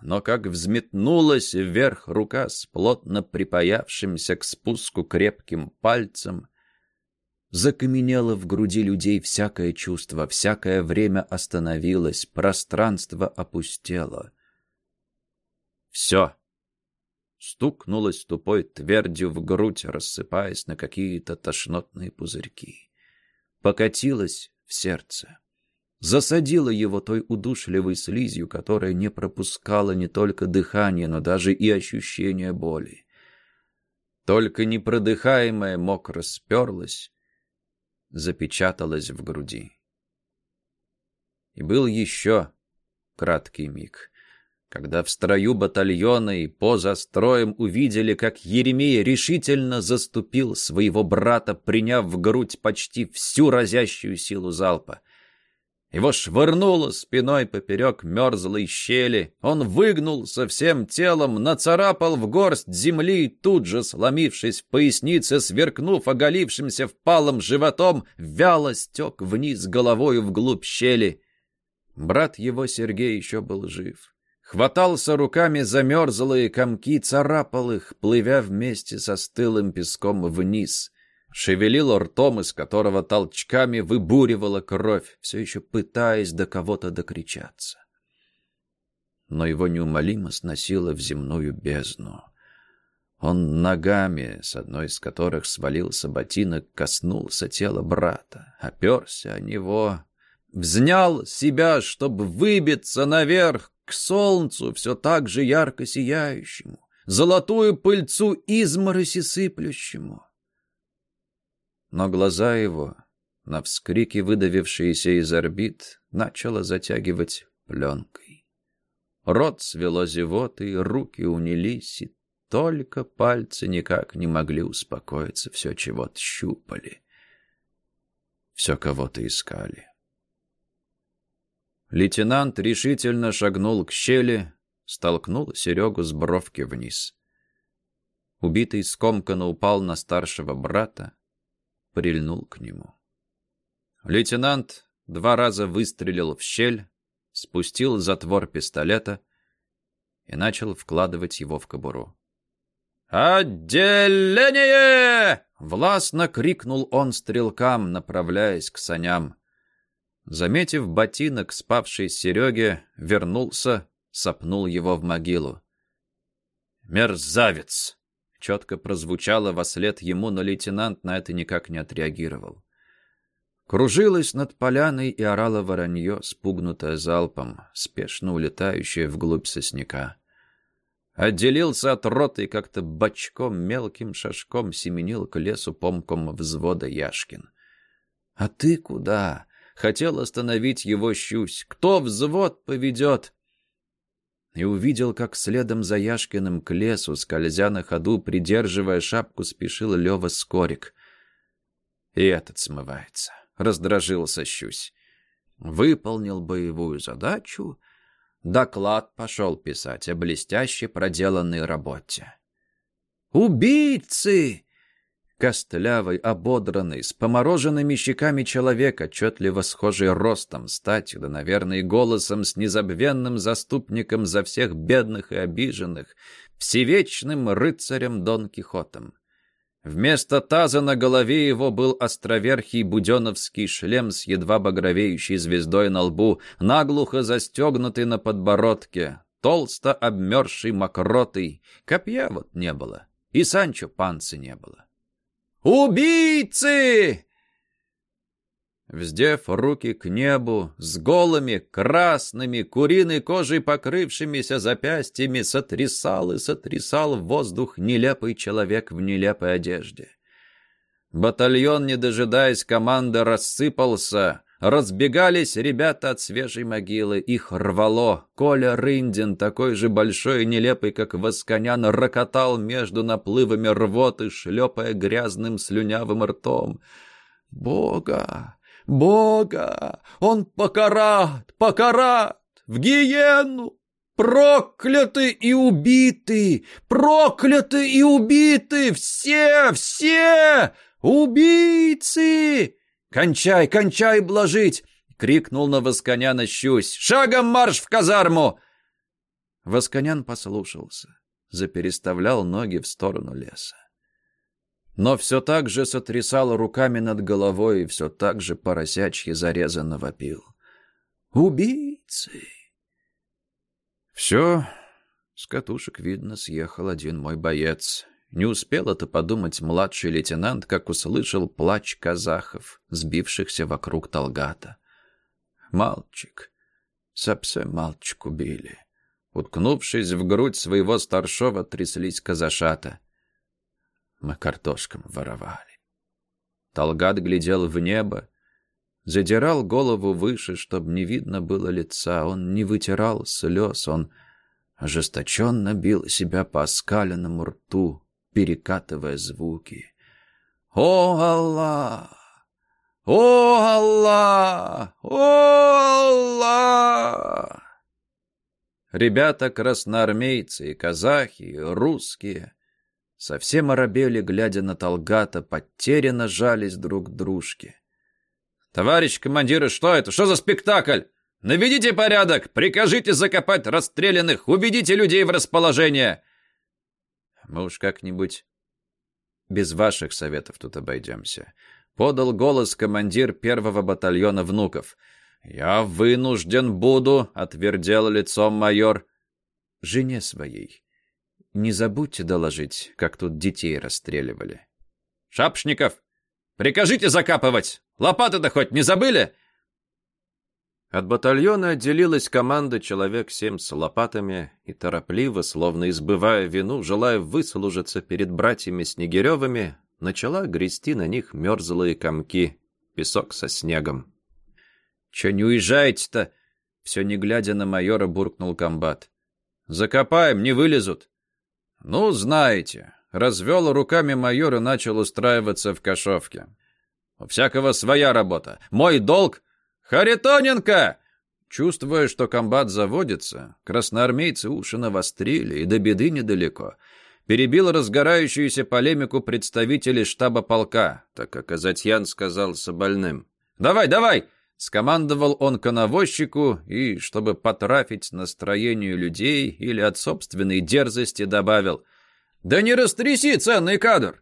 но как взметнулась вверх рука с плотно припаявшимся к спуску крепким пальцем, закаменело в груди людей всякое чувство, всякое время остановилось, пространство опустело. Все. Стукнулось тупой твердью в грудь, рассыпаясь на какие-то тошнотные пузырьки. Покатилось в сердце засадила его той удушливой слизью, которая не пропускала не только дыхание, но даже и ощущение боли. Только непродыхаемое мокро сперлось, запечаталось в груди. И был еще краткий миг, когда в строю батальона и поза строем увидели, как Еремей решительно заступил своего брата, приняв в грудь почти всю разящую силу залпа. Его швырнуло спиной поперек мерзлой щели. Он выгнулся всем телом, нацарапал в горсть земли и тут же, сломившись в пояснице, сверкнув оголившимся впалым животом, вяло стек вниз головою вглубь щели. Брат его Сергей еще был жив. Хватался руками за мерзлые комки, царапал их, плывя вместе со стылым песком вниз — шевелил ртом, из которого толчками выбуривала кровь, все еще пытаясь до кого-то докричаться. Но его неумолимо сносило в земную бездну. Он ногами, с одной из которых свалился ботинок, коснулся тела брата, оперся о него, взнял себя, чтобы выбиться наверх к солнцу, все так же ярко сияющему, золотую пыльцу измороси сыплющему но глаза его, на вскрики, выдавившиеся из орбит, начало затягивать пленкой. Рот свело зевотой, руки унились, и только пальцы никак не могли успокоиться, все чего-то щупали, все кого-то искали. Лейтенант решительно шагнул к щели, столкнул Серегу с бровки вниз. Убитый скомканно упал на старшего брата, прильнул к нему. Лейтенант два раза выстрелил в щель, спустил затвор пистолета и начал вкладывать его в кобуру. «Отделение!» — властно крикнул он стрелкам, направляясь к саням. Заметив ботинок спавшей Сереге, вернулся, сопнул его в могилу. «Мерзавец!» Четко прозвучало во след ему, но лейтенант на это никак не отреагировал. Кружилась над поляной и орала воронье, спугнутое залпом, спешно улетающее вглубь сосняка. Отделился от роты и как-то бочком, мелким шажком семенил к лесу помком взвода Яшкин. «А ты куда?» Хотел остановить его щусь. «Кто взвод поведет?» И увидел, как следом за Яшкиным к лесу, скользя на ходу, придерживая шапку, спешил Лева Скорик. И этот смывается. Раздражился Щусь. Выполнил боевую задачу, доклад пошел писать о блестяще проделанной работе. «Убийцы!» Костлявый, ободранный, с помороженными щеками человек, отчетливо схожий ростом, статью, да, наверное, голосом с незабвенным заступником за всех бедных и обиженных, всевечным рыцарем Дон Кихотом. Вместо таза на голове его был островерхий буденовский шлем с едва багровеющей звездой на лбу, наглухо застегнутый на подбородке, толсто обмерзший мокротой. Копья вот не было, и Санчо Панцы не было. «Убийцы!» Вздев руки к небу, с голыми, красными, куриной кожей покрывшимися запястьями, сотрясал и сотрясал в воздух нелепый человек в нелепой одежде. Батальон, не дожидаясь команды, рассыпался, Разбегались ребята от свежей могилы, их рвало. Коля Рындин, такой же большой и нелепый, как Восконян, рокотал между наплывами рвоты, шлепая грязным слюнявым ртом. «Бога! Бога! Он покарат! Покарат! В гиену! Прокляты и убиты! Прокляты и убиты! Все! Все! Убийцы!» «Кончай, кончай блажить!» — крикнул на Восконяна Щусь. «Шагом марш в казарму!» Восконян послушался, запереставлял ноги в сторону леса. Но все так же сотрясал руками над головой и все так же поросячьи зарезанно вопил. «Убийцы!» Все, с катушек, видно, съехал один мой боец. Не успел это подумать младший лейтенант, как услышал плач казахов, сбившихся вокруг Талгата. Мальчик, совсем мальчик убили. Уткнувшись в грудь своего старшего, тряслись казашата. Мы картошкам воровали. Талгат глядел в небо, задирал голову выше, чтобы не видно было лица. Он не вытирал слез, он ожесточенно бил себя по оскаленному рту, перекатывая звуки. «О, Аллах! О, Аллах! О, Аллах!» Ребята красноармейцы казахи, русские совсем оробели, глядя на Талгата, потерянно жались друг к дружке. «Товарищ командиры, что это? Что за спектакль? Наведите порядок! Прикажите закопать расстрелянных! Убедите людей в расположение!» Мы уж как-нибудь без ваших советов тут обойдемся. Подал голос командир первого батальона внуков. «Я вынужден буду», — отвердел лицом майор. «Жене своей. Не забудьте доложить, как тут детей расстреливали». «Шапшников, прикажите закапывать! Лопаты-то хоть не забыли?» От батальона отделилась команда человек семь с лопатами и торопливо, словно избывая вину, желая выслужиться перед братьями Снегиревыми, начала грести на них мерзлые комки, песок со снегом. «Че не уезжаете-то?» Все не глядя на майора, буркнул комбат. «Закопаем, не вылезут». «Ну, знаете». Развел руками майор и начал устраиваться в кошовке. «У всякого своя работа. Мой долг «Харитоненко!» Чувствуя, что комбат заводится, красноармейцы уши навострили, и до беды недалеко. Перебил разгорающуюся полемику представителей штаба полка, так как Азатьян сказался больным. «Давай, давай!» — скомандовал он коновозчику и, чтобы потрафить настроению людей или от собственной дерзости, добавил «Да не растряси, ценный кадр!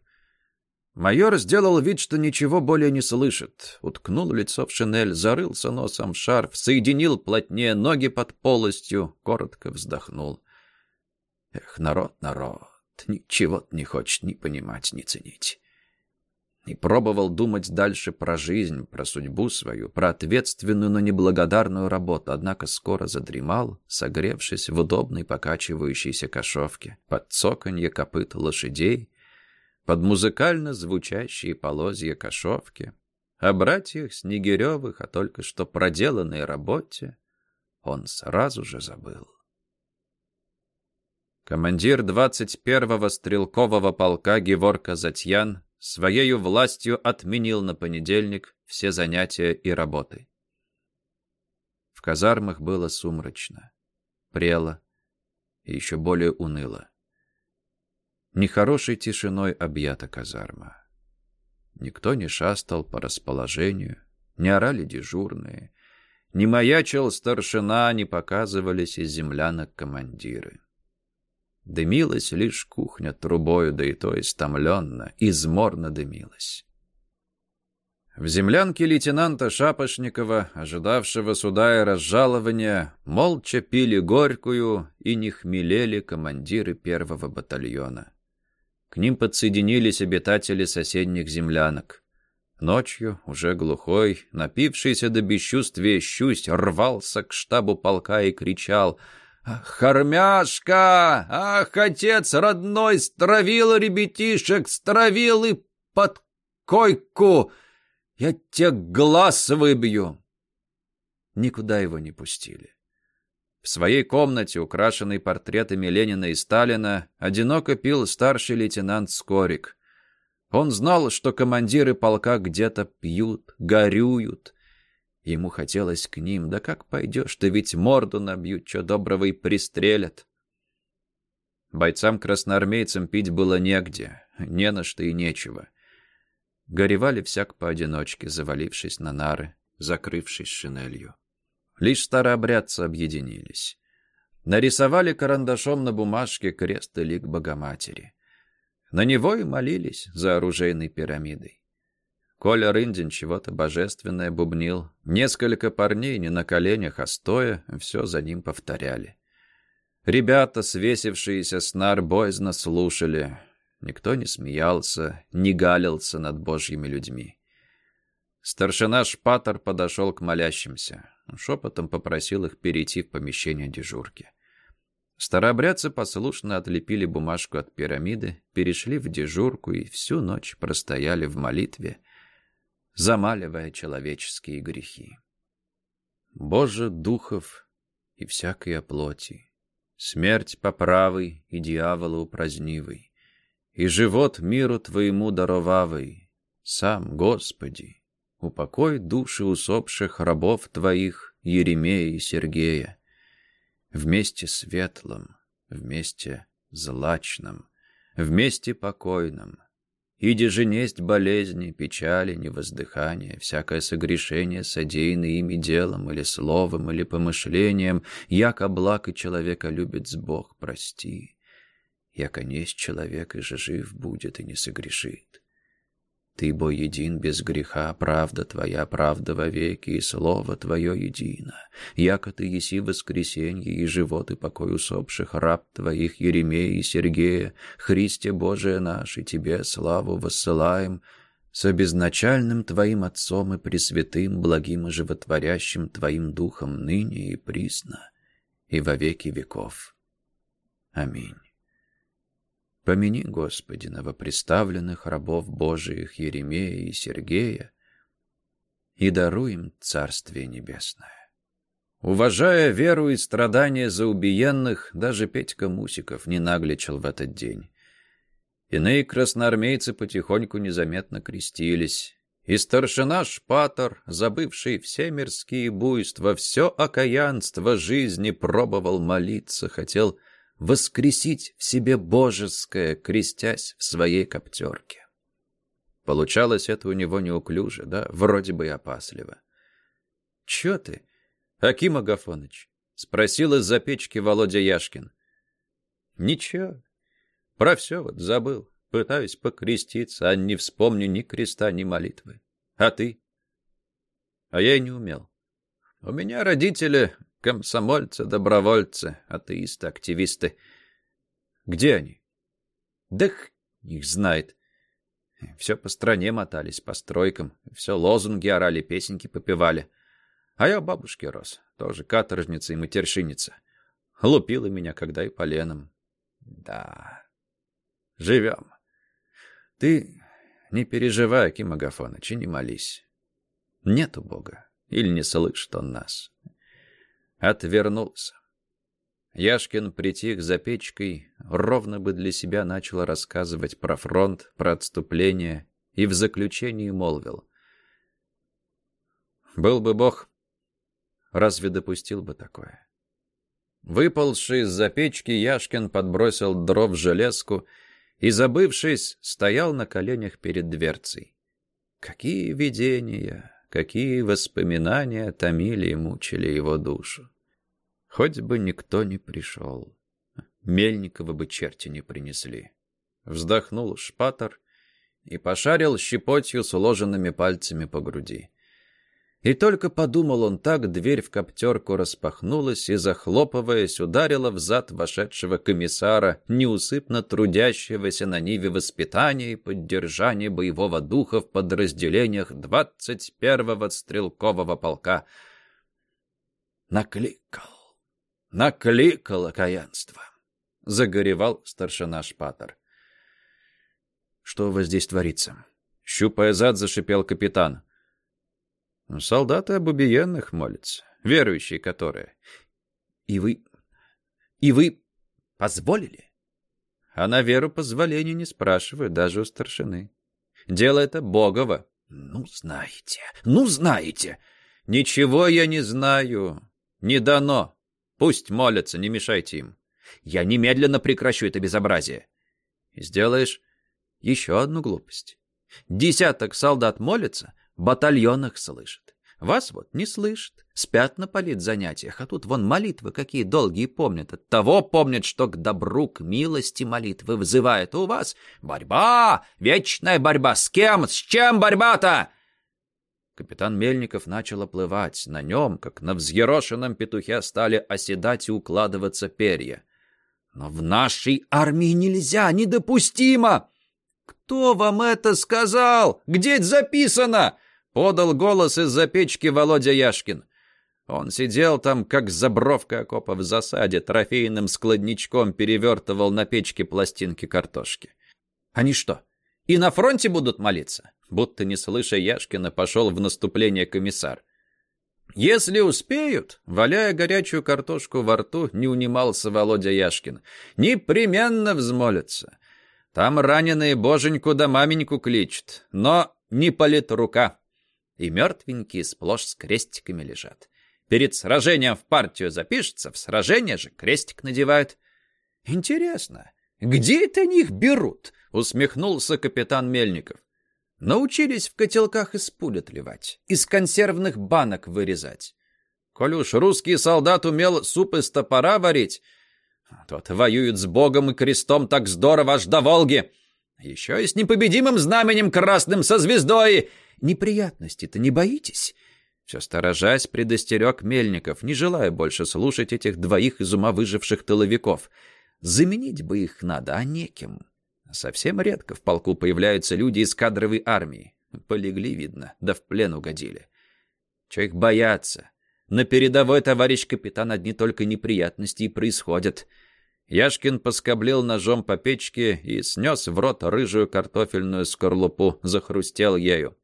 Майор сделал вид, что ничего более не слышит. Уткнул лицо в шинель, зарылся носом в шарф, соединил плотнее ноги под полостью, коротко вздохнул. Эх, народ, народ, ничего не хочет ни понимать, ни ценить. И пробовал думать дальше про жизнь, про судьбу свою, про ответственную, но неблагодарную работу, однако скоро задремал, согревшись в удобной покачивающейся кошовке, под цоканье копыт лошадей под музыкально звучащие полозья кошовки, о братьях Снегиревых, о только что проделанной работе он сразу же забыл. Командир 21-го стрелкового полка Геворка Затьян своею властью отменил на понедельник все занятия и работы. В казармах было сумрачно, прело и еще более уныло. Нехорошей тишиной объята казарма. Никто не шастал по расположению, не орали дежурные, не маячил старшина, не показывались из землянок командиры. Дымилась лишь кухня трубою, да и то истомленно, изморно дымилась. В землянке лейтенанта Шапошникова, ожидавшего суда и разжалования, молча пили горькую и не хмелели командиры первого батальона. К ним подсоединились обитатели соседних землянок. Ночью, уже глухой, напившийся до бесчувствия щусь, рвался к штабу полка и кричал «Ах, армяшка! Ах, отец родной, стравил ребятишек, стравил и под койку! Я тебе глаз выбью! никуда его не пустили. В своей комнате, украшенной портретами Ленина и Сталина, одиноко пил старший лейтенант Скорик. Он знал, что командиры полка где-то пьют, горюют. Ему хотелось к ним, да как пойдешь, ты ведь морду набьют, что доброго и пристрелят. Бойцам-красноармейцам пить было негде, не на что и нечего. Горевали всяк поодиночке, завалившись на нары, закрывшись шинелью. Лишь старообрядцы объединились. Нарисовали карандашом на бумажке крест и лик Богоматери. На него и молились за оружейной пирамидой. Коля Рындин чего-то божественное бубнил. Несколько парней не на коленях, а стоя, все за ним повторяли. Ребята, свесившиеся с нар, боязно слушали. Никто не смеялся, не галился над божьими людьми. Старшина Шпатор подошел к молящимся. Шепотом попросил их перейти в помещение дежурки. Старообрядцы послушно отлепили бумажку от пирамиды, перешли в дежурку и всю ночь простояли в молитве, замаливая человеческие грехи. Боже духов и всякой плоти, смерть поправый и дьявола упразднивый, и живот миру Твоему даровавый, сам, Господи, упокой души усопших рабов Твоих, Еремея и Сергея, вместе светлым, вместе злачным, вместе покойным, Иди же несть болезни, печали, невоздыхания, всякое согрешение, содеянное ими делом или словом, или помышлением, яко благ и человека любит с Бог, прости. Яко несть человек и же жив будет и не согрешит. Ты, бо един без греха, правда твоя, правда вовеки, и слово твое едино. Яко ты еси воскресенье и живот и покой усопших раб твоих Еремея и Сергея, Христе Божие наш, и тебе славу воссылаем, с обезначальным твоим Отцом и Пресвятым, благим и животворящим твоим Духом ныне и присно, и во веки веков. Аминь. Помяни, Господи, новоприставленных рабов Божиих Еремея и Сергея и даруй им Царствие Небесное. Уважая веру и страдания за убиенных, даже Петька Мусиков не нагличил в этот день. Иные красноармейцы потихоньку незаметно крестились, и старшина Шпатор, забывший все мирские буйства, все окаянство жизни, пробовал молиться, хотел воскресить в себе божеское, крестясь в своей коптерке. Получалось это у него неуклюже, да, вроде бы и опасливо. — Чё ты, Аким Агафоныч? — спросил из-за печки Володя Яшкин. — Ничего. Про все вот забыл. Пытаюсь покреститься, а не вспомню ни креста, ни молитвы. А ты? А я и не умел. У меня родители Комсомольцы, добровольцы, атеисты, активисты. Где они? Да их знает. Все по стране мотались, по стройкам. Все лозунги орали, песенки попевали. А я у бабушки рос, тоже каторжница и матершинница. Лупила меня, когда и поленом. Да, живем. Ты не переживай, Аким Агафоныч, и не молись. Нету Бога, или не слышит он нас отвернулся. Яшкин притих за печкой, ровно бы для себя начал рассказывать про фронт, про отступление, и в заключении молвил. «Был бы Бог, разве допустил бы такое?» Выползший из-за печки, Яшкин подбросил дров в железку и, забывшись, стоял на коленях перед дверцей. Какие видения, какие воспоминания томили и мучили его душу. Хоть бы никто не пришел. Мельникова бы черти не принесли. Вздохнул шпатор и пошарил щепотью с уложенными пальцами по груди. И только подумал он так, дверь в коптерку распахнулась и, захлопываясь, ударила в зад вошедшего комиссара, неусыпно трудящегося на ниве воспитания и поддержания боевого духа в подразделениях 21-го стрелкового полка. Накликал. Накликало каянство. Загоревал старшина Шпатор. Что у вас здесь творится? Щупая зад, зашипел капитан. Солдаты об убиенных молятся. верующие которые. И вы... и вы позволили? А на веру позволения не спрашивают даже у старшины. Дело это богово. Ну, знаете, ну, знаете. Ничего я не знаю. Не дано. Пусть молятся, не мешайте им. Я немедленно прекращу это безобразие. И сделаешь еще одну глупость. Десяток солдат молятся, батальон их слышит. Вас вот не слышит, спят на политзанятиях, а тут вон молитвы какие долгие помнят. От того помнят, что к добру, к милости молитвы вызывает. У вас борьба, вечная борьба. С кем, с чем борьба-то? Капитан Мельников начал оплывать. На нем, как на взъерошенном петухе, стали оседать и укладываться перья. Но в нашей армии нельзя, недопустимо! Кто вам это сказал? Где это записано? Подал голос из-за печки Володя Яшкин. Он сидел там, как забровка окопа в засаде, трофейным складничком перевертывал на печке пластинки картошки. Они что, и на фронте будут молиться? Будто не слыша Яшкина, пошел в наступление комиссар. Если успеют, валяя горячую картошку во рту, не унимался Володя Яшкин, непременно взмолятся. Там раненые боженьку да маменьку кличут, но не политрука. И мертвенькие сплошь с крестиками лежат. Перед сражением в партию запишется, в сражение же крестик надевают. Интересно, где это они их берут? Усмехнулся капитан Мельников. Научились в котелках из пуль отливать, из консервных банок вырезать. Коль уж русский солдат умел суп из топора варить, тот воюет с Богом и крестом так здорово аж до Волги. Еще и с непобедимым знаменем красным со звездой. Неприятности-то не боитесь?» Все сторожась, предостерег Мельников, не желая больше слушать этих двоих из ума выживших тыловиков. Заменить бы их надо, а неким. Совсем редко в полку появляются люди из кадровой армии. Полегли, видно, да в плен угодили. Че их бояться? На передовой, товарищ капитан, одни только неприятности и происходят. Яшкин поскоблил ножом по печке и снес в рот рыжую картофельную скорлупу, захрустел ею.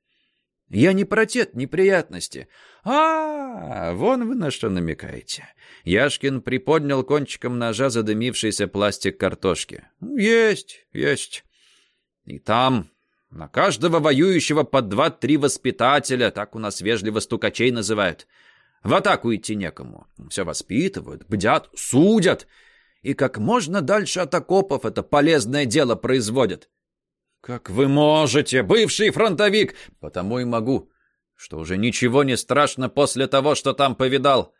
«Я не про те неприятности. А, -а, а вон вы на что намекаете». Яшкин приподнял кончиком ножа задымившийся пластик картошки. «Есть, есть. И там на каждого воюющего по два-три воспитателя, так у нас вежливо стукачей называют. В атаку идти некому. Все воспитывают, бдят, судят. И как можно дальше от окопов это полезное дело производят. «Как вы можете, бывший фронтовик!» «Потому и могу, что уже ничего не страшно после того, что там повидал.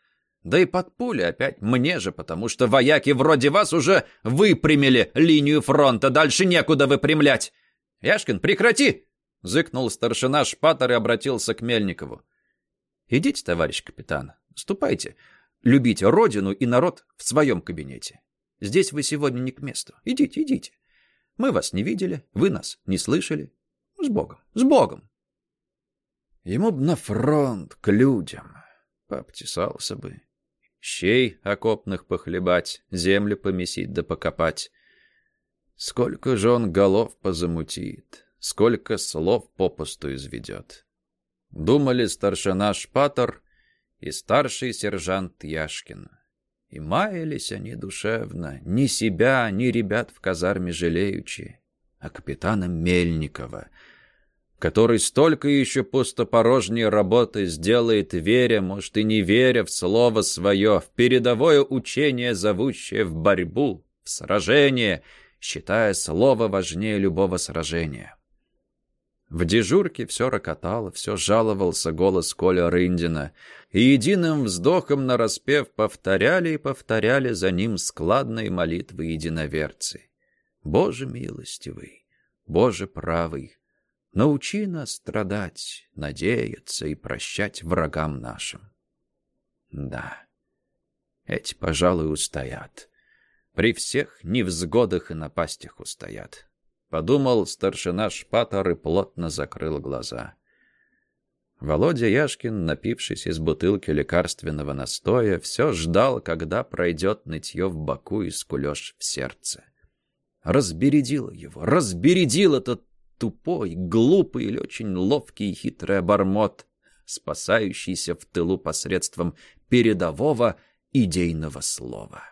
Да и под пули опять мне же, потому что вояки вроде вас уже выпрямили линию фронта, дальше некуда выпрямлять. Яшкин, прекрати!» Зыкнул старшина Шпатер и обратился к Мельникову. «Идите, товарищ капитан, ступайте. Любите родину и народ в своем кабинете. Здесь вы сегодня не к месту. Идите, идите. Мы вас не видели, вы нас не слышали. С Богом, с Богом. Ему б на фронт, к людям. Пообтесался бы. Щей окопных похлебать, землю помесить да покопать. Сколько же он голов позамутит, сколько слов попусту изведет. Думали старшина Шпатор и старший сержант Яшкин. И маялись они душевно, ни себя, ни ребят в казарме жалеючи, а капитана Мельникова, который столько еще пустопорожней работы сделает, веря, может и не веря в слово свое, в передовое учение, зовущее в борьбу, в сражение, считая слово важнее любого сражения. В дежурке все рокотало, все жаловался голос Коля Рындина, и единым вздохом нараспев повторяли и повторяли за ним складные молитвы единоверцы. «Боже милостивый, Боже правый, научи нас страдать, надеяться и прощать врагам нашим». Да, эти, пожалуй, устоят. При всех невзгодах и напастях устоят. Подумал старшина Шпатор и плотно закрыл глаза. Володя Яшкин, напившись из бутылки лекарственного настоя, все ждал, когда пройдет нытье в боку и скулеж в сердце. Разбередил его, разбередил этот тупой, глупый или очень ловкий и хитрый обормот. спасающийся в тылу посредством передового идейного слова.